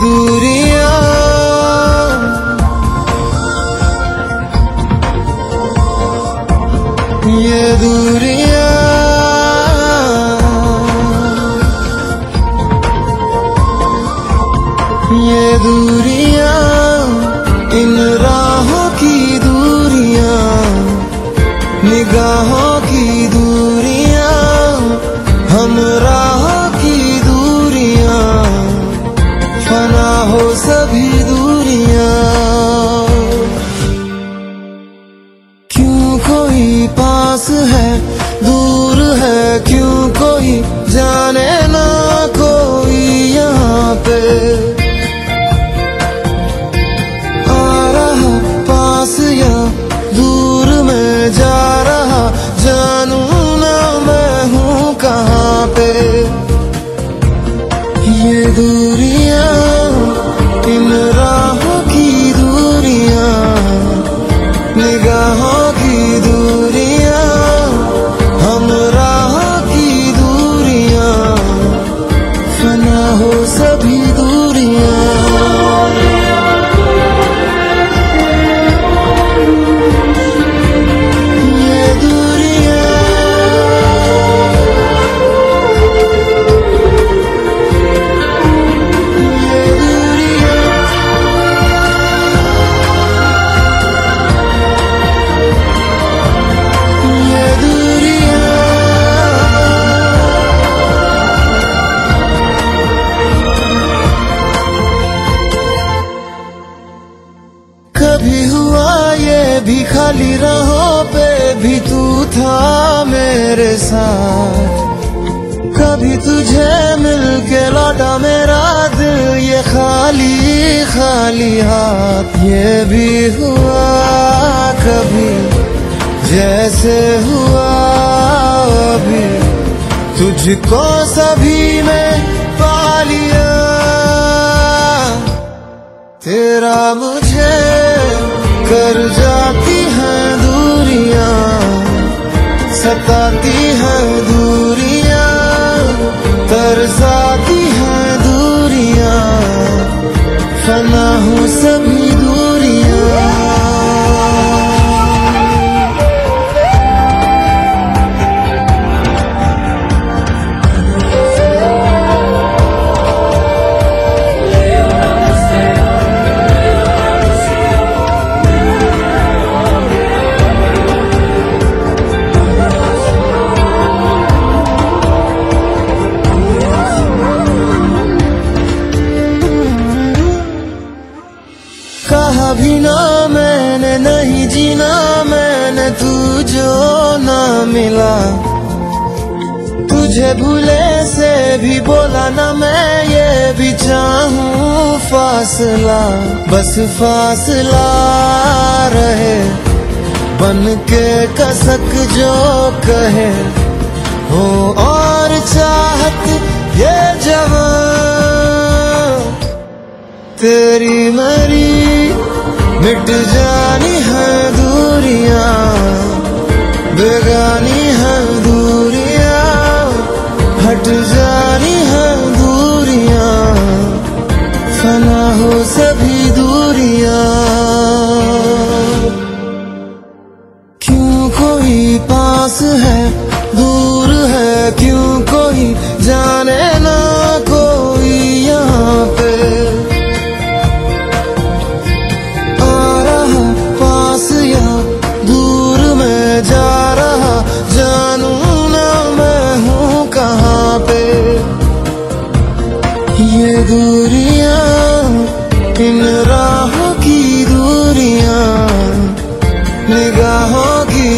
दूरिया ये दूरिया ये दूरिया इन राहों की दूरिया निगाहों भी खाली राहों पे भी तू था मेरे साथ। कभी तुझे मिल के लौटा मेरा दिल, ये खाली खाली हाथ। ये भी हुआ कभी, जैसे हुआ अभी। तुझको सभी में पा लिया। तेरा मुझे कर जाती है दूरियाँ सताती जीना मैंने तू जो ना मिला। तुझे भूले से भी बोला ना मैं, ये भी चाहूँ फासला। बस फासला रहे, बन के कसक जो कहे। हो और चाहत ये जवान, तेरी मरी मिट जानी है। दूरियाँ बेगानी है दूरियाँ, हट जानी है दूरियाँ फना हो सभी दूरियाँ। क्यों कोई पास है, दूर है क्यों दूरियाँ इन राहों की दूरियाँ निगाहों की